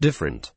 different.